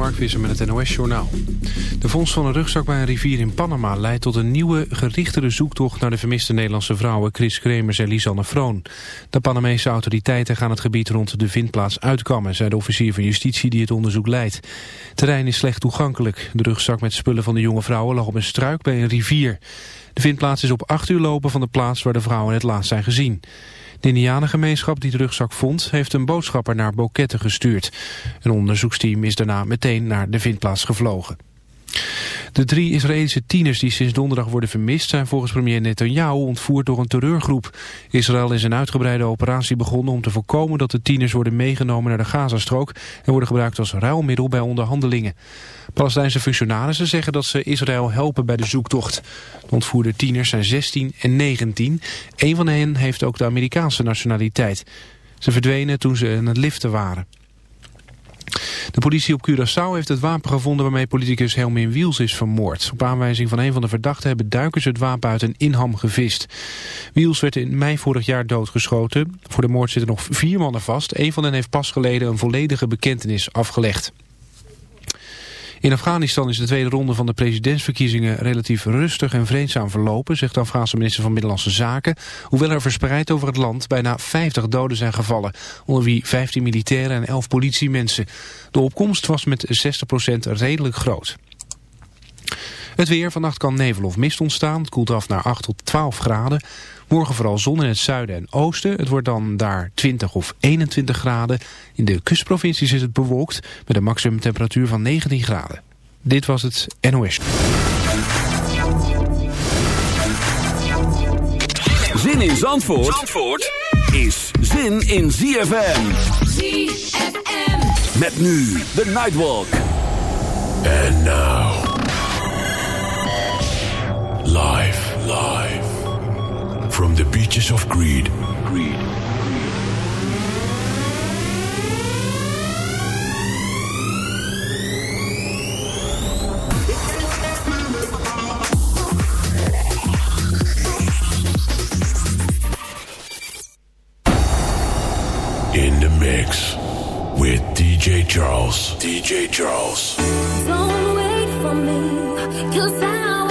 Mark Visser met het NOS-journaal. De vondst van een rugzak bij een rivier in Panama leidt tot een nieuwe, gerichtere zoektocht naar de vermiste Nederlandse vrouwen Chris Kremers en Lisanne Vroon. De Panamese autoriteiten gaan het gebied rond de vindplaats uitkammen, zei de officier van justitie die het onderzoek leidt. Terrein is slecht toegankelijk. De rugzak met spullen van de jonge vrouwen lag op een struik bij een rivier. De vindplaats is op acht uur lopen van de plaats waar de vrouwen het laatst zijn gezien. De indianengemeenschap die de rugzak vond heeft een boodschapper naar Boquette gestuurd. Een onderzoeksteam is daarna meteen naar de vindplaats gevlogen. De drie Israëlische tieners die sinds donderdag worden vermist... zijn volgens premier Netanyahu ontvoerd door een terreurgroep. Israël is een uitgebreide operatie begonnen om te voorkomen... dat de tieners worden meegenomen naar de Gazastrook... en worden gebruikt als ruilmiddel bij onderhandelingen. Palestijnse functionarissen zeggen dat ze Israël helpen bij de zoektocht. De ontvoerde tieners zijn 16 en 19. Een van hen heeft ook de Amerikaanse nationaliteit. Ze verdwenen toen ze in het liften waren. De politie op Curaçao heeft het wapen gevonden waarmee politicus Helmin Wiels is vermoord. Op aanwijzing van een van de verdachten hebben duikers het wapen uit een inham gevist. Wiels werd in mei vorig jaar doodgeschoten. Voor de moord zitten nog vier mannen vast. Een van hen heeft pas geleden een volledige bekentenis afgelegd. In Afghanistan is de tweede ronde van de presidentsverkiezingen relatief rustig en vreedzaam verlopen, zegt de Afghaanse minister van Binnenlandse Zaken. Hoewel er verspreid over het land bijna 50 doden zijn gevallen, onder wie 15 militairen en 11 politiemensen. De opkomst was met 60% redelijk groot. Het weer, vannacht kan nevel of mist ontstaan. Het koelt af naar 8 tot 12 graden. Morgen vooral zon in het zuiden en oosten. Het wordt dan daar 20 of 21 graden. In de kustprovincies is het bewolkt met een maximumtemperatuur van 19 graden. Dit was het NOS. Zin in Zandvoort, Zandvoort is zin in ZFM. ZFM. Met nu de Nightwalk. And now. Live, live. From the beaches of greed. Greed. In the mix with DJ Charles. DJ Charles. Don't wait for me, cause I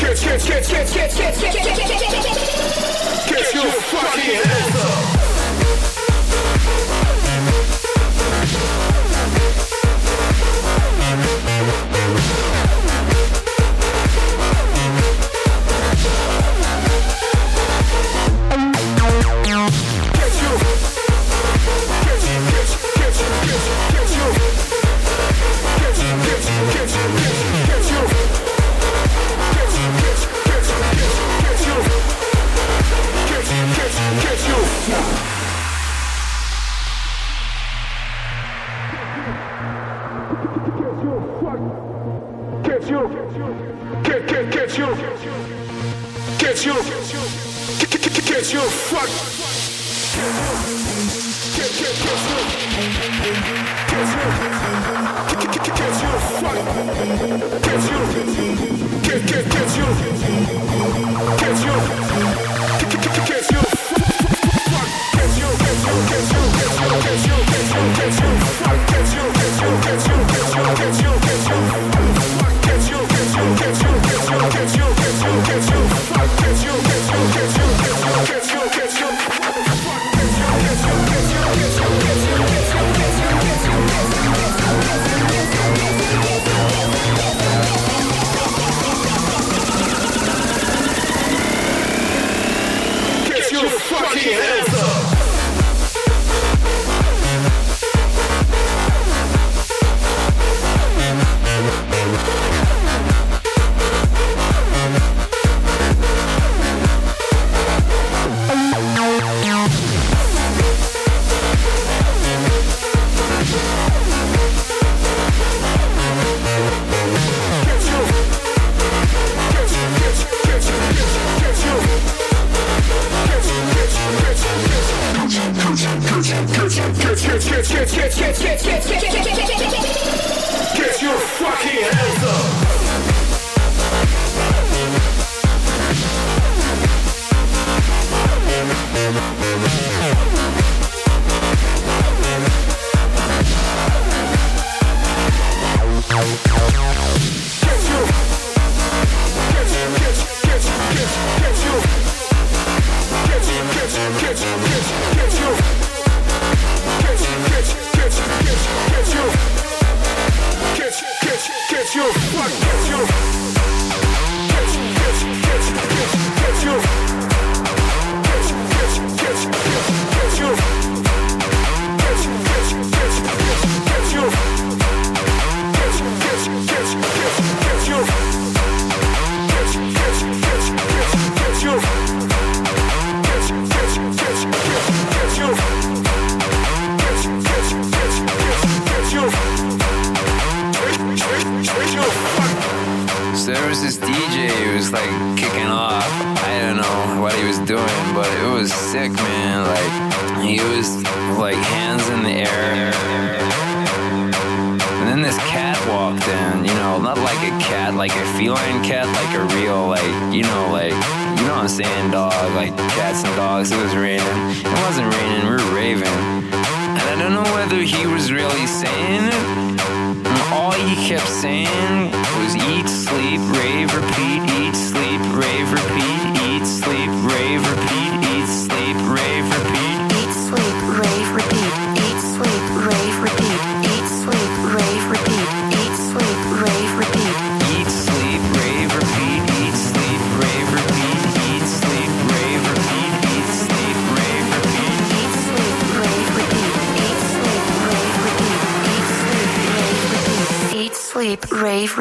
kiss, kiss, kiss, kiss, kiss, kiss,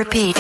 repeat.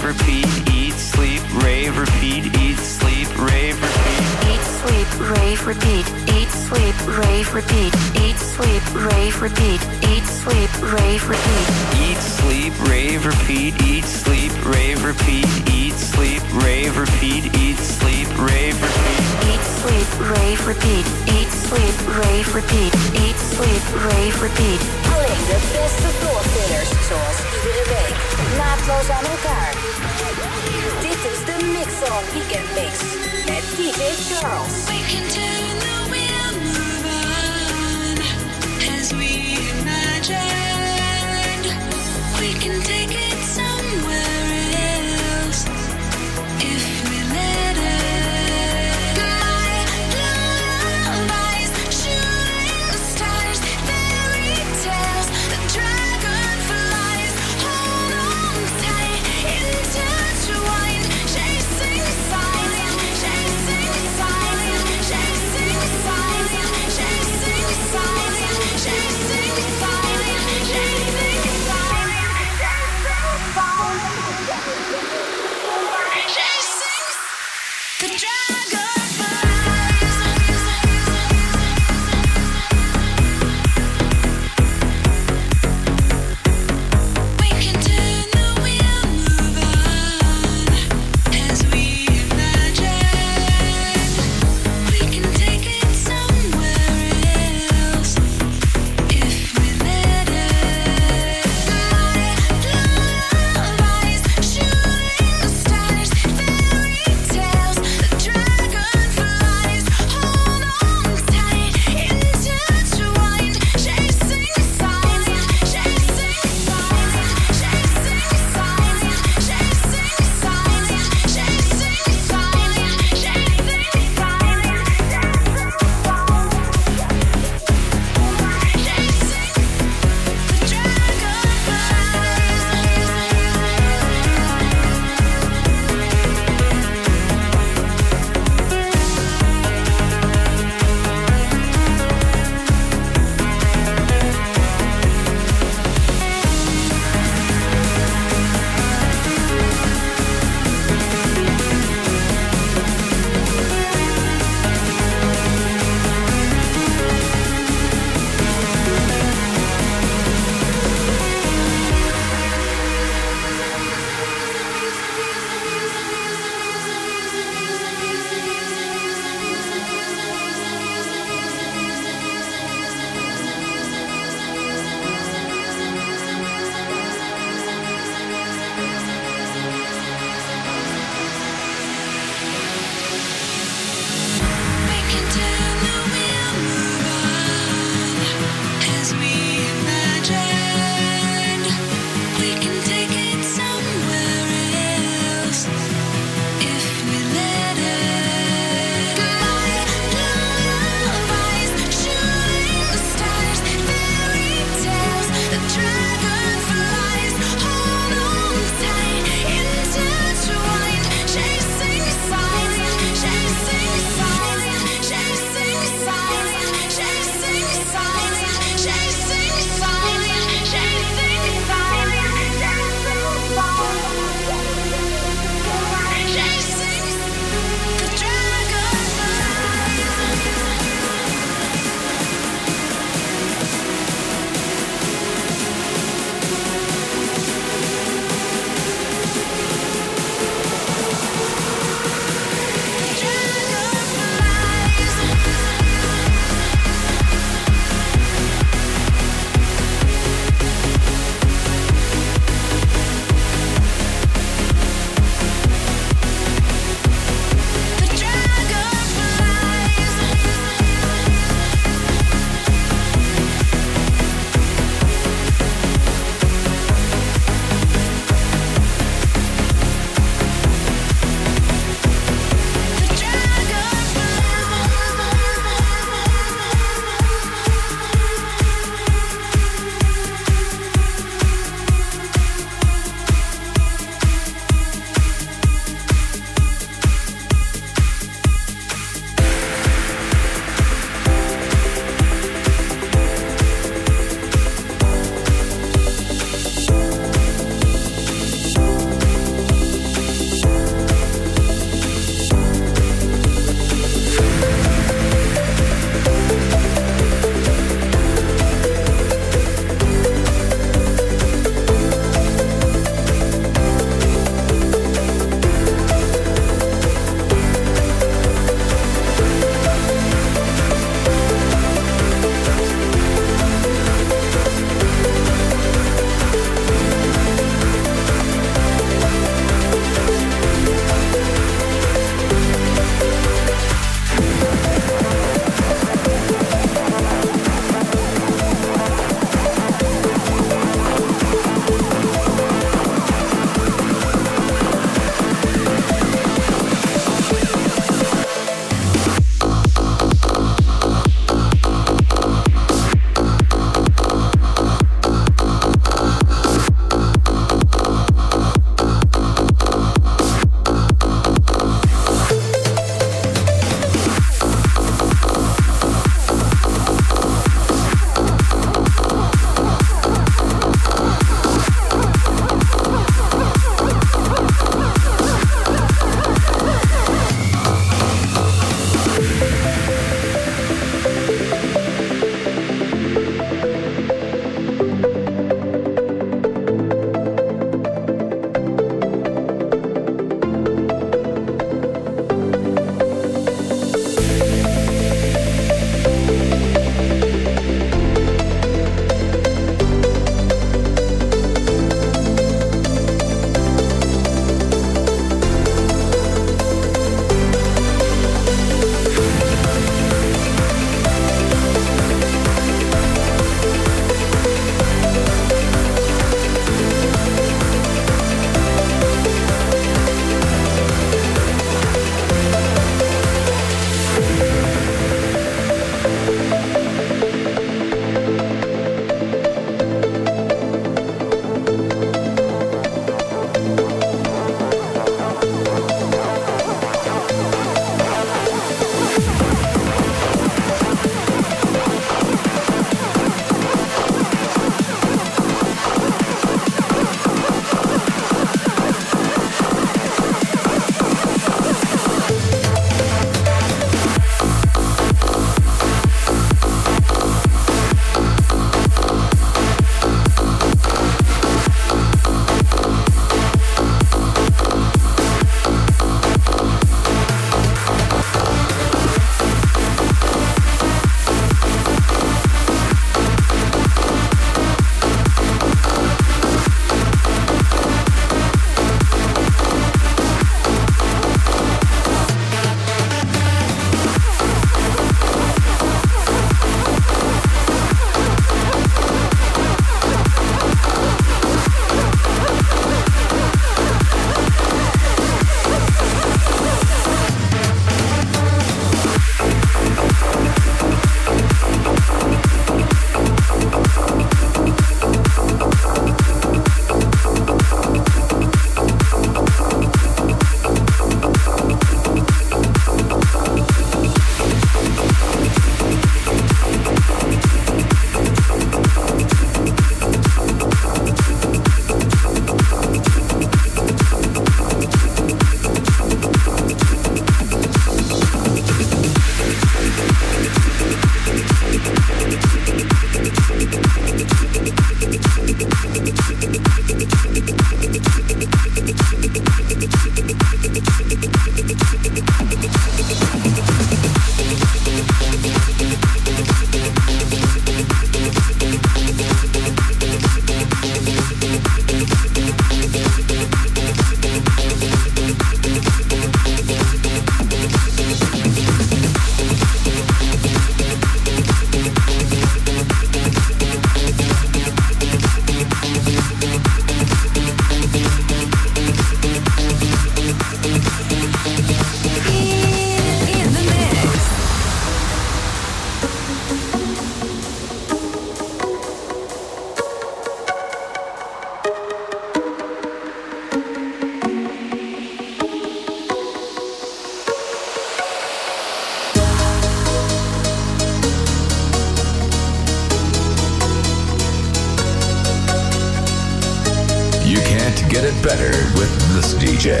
This DJ.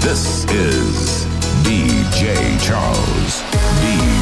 This is DJ Charles. DJ